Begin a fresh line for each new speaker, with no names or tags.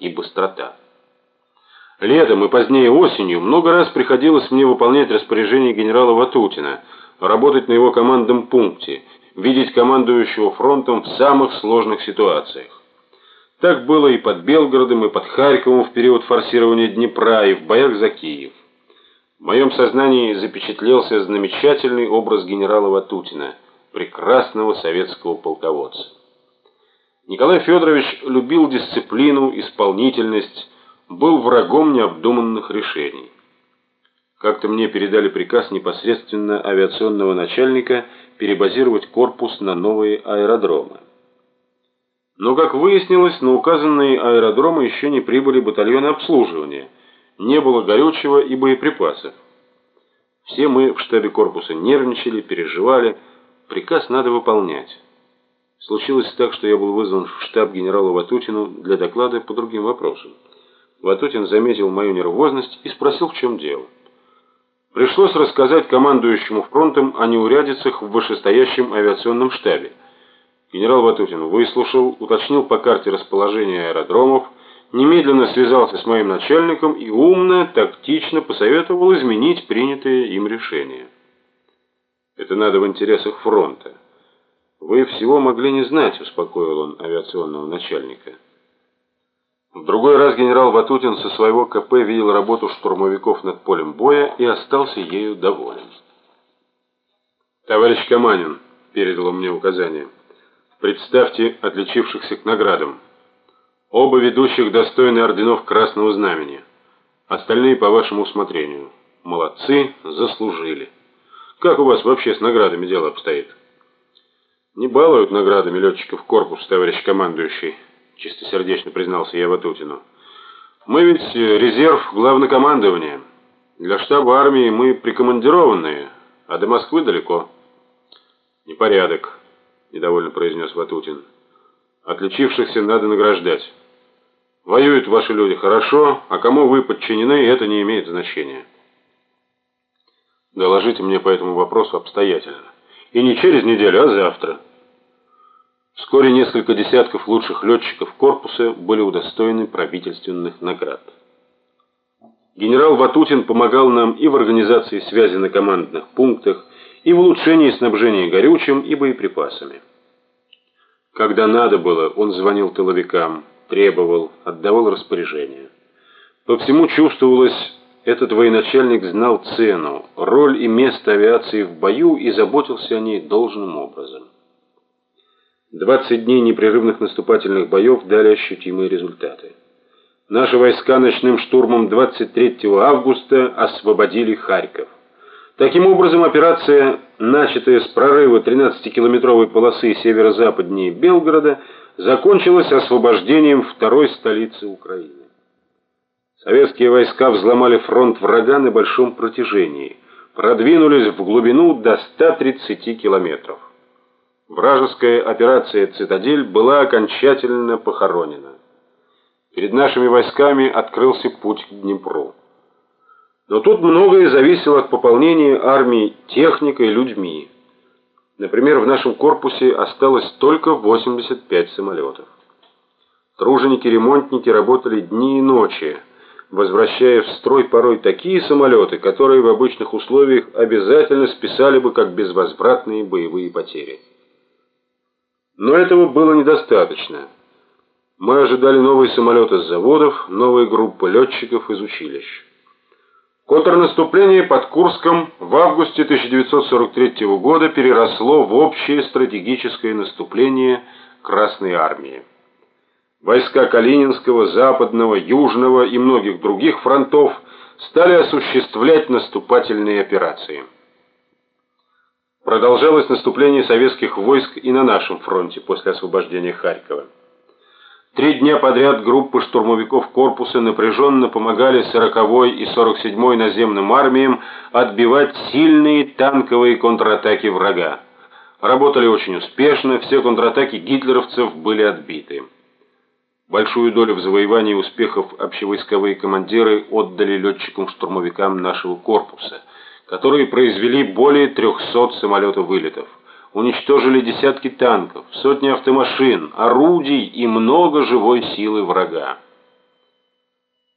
и быстрота. Летом и позднее осенью много раз приходилось мне выполнять распоряжение генерала Ватутина, работать на его командном пункте, видеть командующего фронтом в самых сложных ситуациях. Так было и под Белгородом, и под Харьковом в период форсирования Днепра, и в боях за Киев. В моем сознании запечатлелся замечательный образ генерала Ватутина, прекрасного советского полководца. Николай Федорович любил дисциплину, исполнительность, был врагом необдуманных решений. Как-то мне передали приказ непосредственно авиационного начальника перебазировать корпус на новые аэродромы. Но, как выяснилось, на указанные аэродромы еще не прибыли батальоны обслуживания, не было горючего и боеприпасов. Все мы в штабе корпуса нервничали, переживали, приказ надо выполнять. Случилось так, что я был вызван в штаб генералу Ватутину для доклада по другим вопросам. Ватутин заметил мою нервозность и спросил, в чем дело. Пришлось рассказать командующему фронтом о неурядицах в вышестоящем авиационном штабе. Генерал Ватутин выслушал, уточнил по карте расположение аэродромов, немедленно связался с моим начальником и умно, тактично посоветовал изменить принятое им решение. Это надо в интересах фронта. Вы всего могли не знать, успокоил он авиационного начальника. В другой раз генерал Ватутин со своего КП видел работу штурмовиков над полем боя и остался ею доволен. «Товарищ Каманин», — передал мне указание, — «представьте отличившихся к наградам. Оба ведущих достойны орденов Красного Знамени. Остальные по вашему усмотрению. Молодцы, заслужили. Как у вас вообще с наградами дело обстоит?» «Не балуют наградами летчиков корпус, товарищ командующий» чистосердечно признался я Ватутину. Мы ведь резерв главнокомандования. Для штаба армии мы прикомандированные, а до Москвы далеко. Непорядок, недовольно произнес Ватутин. Отличившихся надо награждать. Воюют ваши люди хорошо, а кому вы подчинены, это не имеет значения. Доложите мне по этому вопросу обстоятельно. И не через неделю, а завтра. Вскоре несколько десятков лучших летчиков корпуса были удостоены правительственных наград. Генерал Ватутин помогал нам и в организации связи на командных пунктах, и в улучшении снабжения горючим и боеприпасами. Когда надо было, он звонил тыловикам, требовал, отдавал распоряжения. По всему чувствовалось, этот военачальник знал цену, роль и место авиации в бою и заботился о ней должным образом. 20 дней непрерывных наступательных боев дали ощутимые результаты. Наши войска ночным штурмом 23 августа освободили Харьков. Таким образом, операция, начатая с прорыва 13-километровой полосы северо-западнее Белгорода, закончилась освобождением второй столицы Украины. Советские войска взломали фронт врага на большом протяжении, продвинулись в глубину до 130 километров. Вражеская операция «Цитадель» была окончательно похоронена. Перед нашими войсками открылся путь к Днепру. Но тут многое зависело от пополнения армии техникой и людьми. Например, в нашем корпусе осталось только 85 самолетов. Труженики-ремонтники работали дни и ночи, возвращая в строй порой такие самолеты, которые в обычных условиях обязательно списали бы как безвозвратные боевые потери. Но этого было недостаточно. Мы ожидали новые самолеты с заводов, новые группы летчиков из училищ. Контрнаступление под Курском в августе 1943 года переросло в общее стратегическое наступление Красной армии. Войска Калининского, Западного, Южного и многих других фронтов стали осуществлять наступательные операции. Продолжалось наступление советских войск и на нашем фронте после освобождения Харькова. Три дня подряд группы штурмовиков корпуса напряженно помогали 40-й и 47-й наземным армиям отбивать сильные танковые контратаки врага. Работали очень успешно, все контратаки гитлеровцев были отбиты. Большую долю в завоевании успехов общевойсковые командиры отдали летчикам-штурмовикам нашего корпуса – которые произвели более 300 самолетов-вылетов, уничтожили десятки танков, сотни автомашин, орудий и много живой силы врага.